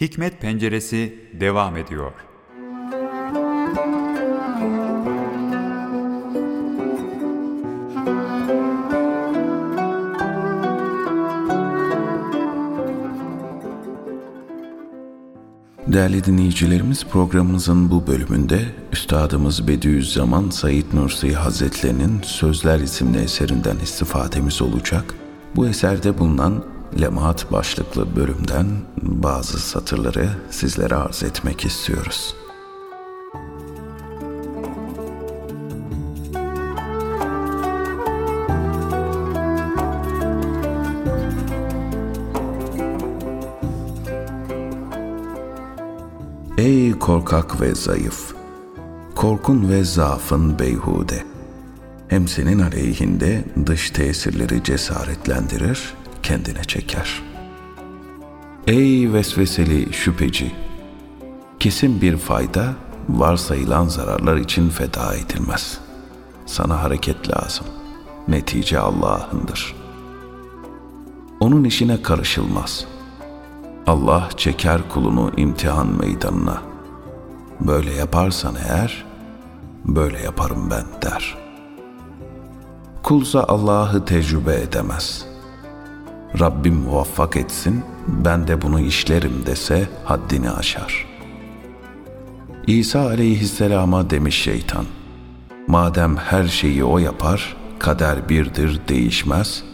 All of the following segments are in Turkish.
Hikmet Penceresi devam ediyor. Değerli dinleyicilerimiz programımızın bu bölümünde Üstadımız Bediüzzaman Said Nursi Hazretlerinin Sözler isimli eserinden istifademiz olacak. Bu eserde bulunan Lemaat başlıklı bölümden bazı satırları sizlere arz etmek istiyoruz. Ey korkak ve zayıf! Korkun ve zaafın beyhude. Hem senin aleyhinde dış tesirleri cesaretlendirir, kendine çeker. Ey vesveseli şüpheci! Kesin bir fayda varsayılan zararlar için feda edilmez. Sana hareket lazım. Netice Allah'ındır. Onun işine karışılmaz. Allah çeker kulunu imtihan meydanına. Böyle yaparsan eğer, böyle yaparım ben der. Kulsa Allah'ı tecrübe edemez.'' Rabbim muvaffak etsin, ben de bunu işlerim dese haddini aşar. İsa aleyhisselama demiş şeytan, madem her şeyi o yapar, kader birdir değişmez,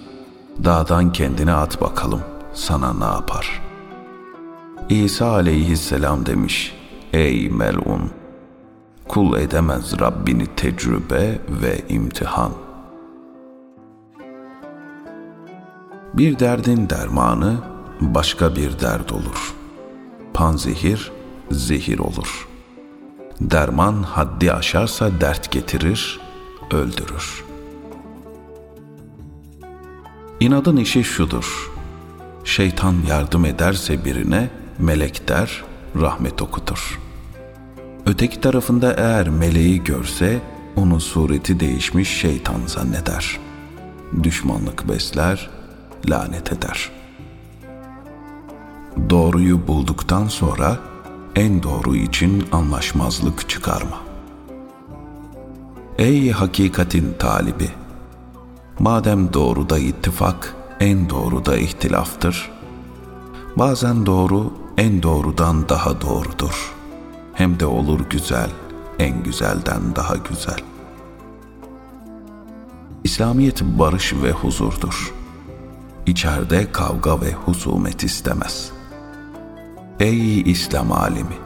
dağdan kendine at bakalım, sana ne yapar? İsa aleyhisselam demiş, ey melun, kul edemez Rabbini tecrübe ve imtihan.'' Bir derdin dermanı başka bir dert olur. Panzehir zehir olur. Derman haddi aşarsa dert getirir, öldürür. İnadın işi şudur. Şeytan yardım ederse birine melek der, rahmet okutur. Öteki tarafında eğer meleği görse onun sureti değişmiş şeytan zanneder. Düşmanlık besler, lanet eder. Doğruyu bulduktan sonra en doğru için anlaşmazlık çıkarma. Ey hakikatin talibi! Madem doğruda ittifak, en doğruda ihtilaftır. Bazen doğru en doğrudan daha doğrudur. Hem de olur güzel, en güzelden daha güzel. İslamiyet barış ve huzurdur.'' İçeride kavga ve husumet istemez. Ey İslam alimi!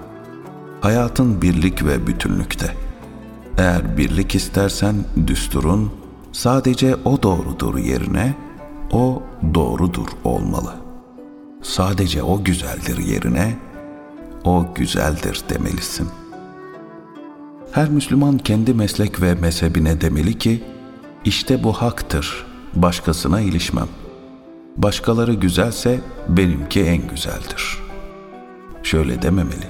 Hayatın birlik ve bütünlükte. Eğer birlik istersen düsturun sadece o doğrudur yerine o doğrudur olmalı. Sadece o güzeldir yerine o güzeldir demelisin. Her Müslüman kendi meslek ve mezhebine demeli ki, işte bu haktır, başkasına ilişmem.'' Başkaları güzelse benimki en güzeldir. Şöyle dememeli.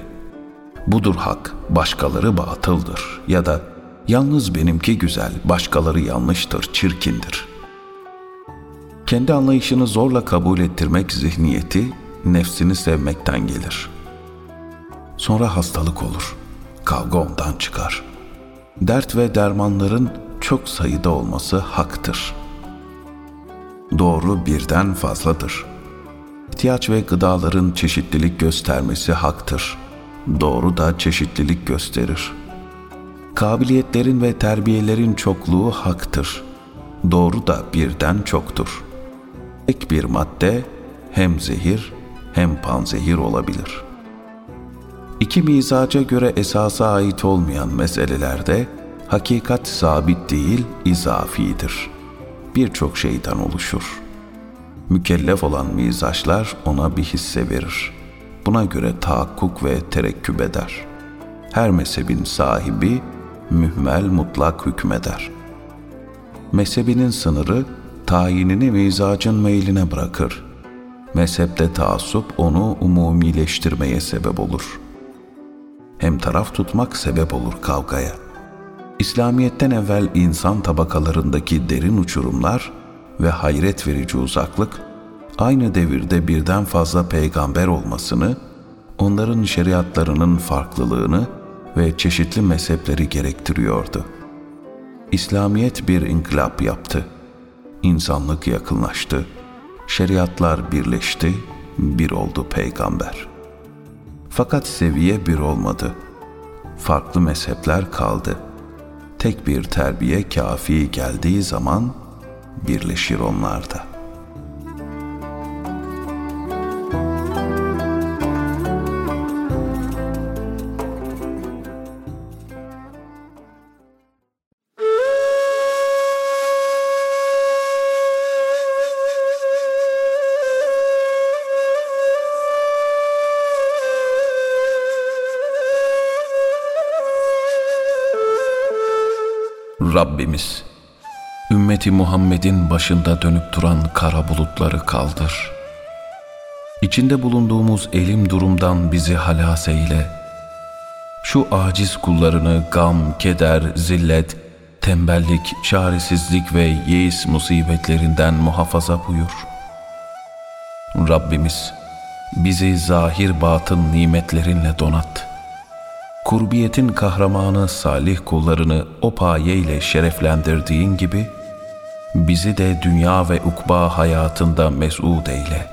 Budur hak, başkaları batıldır ya da yalnız benimki güzel, başkaları yanlıştır, çirkindir. Kendi anlayışını zorla kabul ettirmek zihniyeti nefsini sevmekten gelir. Sonra hastalık olur. Kavga ondan çıkar. Dert ve dermanların çok sayıda olması haktır.'' Doğru birden fazladır. İhtiyaç ve gıdaların çeşitlilik göstermesi haktır. Doğru da çeşitlilik gösterir. Kabiliyetlerin ve terbiyelerin çokluğu haktır. Doğru da birden çoktur. Tek bir madde hem zehir hem panzehir olabilir. İki mizaca göre esasa ait olmayan meselelerde hakikat sabit değil, izafidir.'' Birçok şeyden oluşur. Mükellef olan mizaçlar ona bir hisse verir. Buna göre tahakkuk ve terekküp eder. Her mezhebin sahibi mühmel mutlak hükmeder. Mezhebinin sınırı tayinini mizacın meyline bırakır. Mezhepte taassup onu umumileştirmeye sebep olur. Hem taraf tutmak sebep olur kavgaya.'' İslamiyet'ten evvel insan tabakalarındaki derin uçurumlar ve hayret verici uzaklık, aynı devirde birden fazla peygamber olmasını, onların şeriatlarının farklılığını ve çeşitli mezhepleri gerektiriyordu. İslamiyet bir inkılap yaptı. İnsanlık yakınlaştı. Şeriatlar birleşti, bir oldu peygamber. Fakat seviye bir olmadı. Farklı mezhepler kaldı. Tek bir terbiye kafi geldiği zaman birleşir onlar Rabbimiz, ümmeti Muhammed'in başında dönüp duran kara bulutları kaldır. İçinde bulunduğumuz elim durumdan bizi halas eyle. Şu aciz kullarını gam, keder, zillet, tembellik, çaresizlik ve yeis musibetlerinden muhafaza buyur. Rabbimiz, bizi zahir batın nimetlerinle donat.'' Kurbiyetin kahramanı salih kullarını o payeyle şereflendirdiğin gibi, bizi de dünya ve ukba hayatında mes'ud eyle.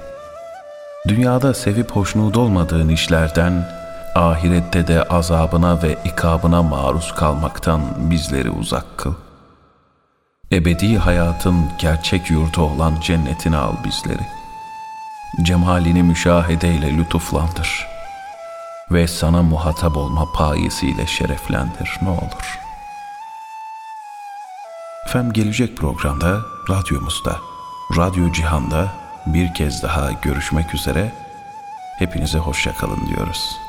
Dünyada sevip hoşnut olmadığın işlerden, ahirette de azabına ve ikabına maruz kalmaktan bizleri uzak kıl. Ebedi hayatın gerçek yurdu olan cennetine al bizleri. Cemalini müşahedeyle lütuflandır.'' Ve sana muhatap olma payesiyle şereflendir ne olur. Efendim gelecek programda radyomuzda, Radyo Cihan'da bir kez daha görüşmek üzere. Hepinize hoşçakalın diyoruz.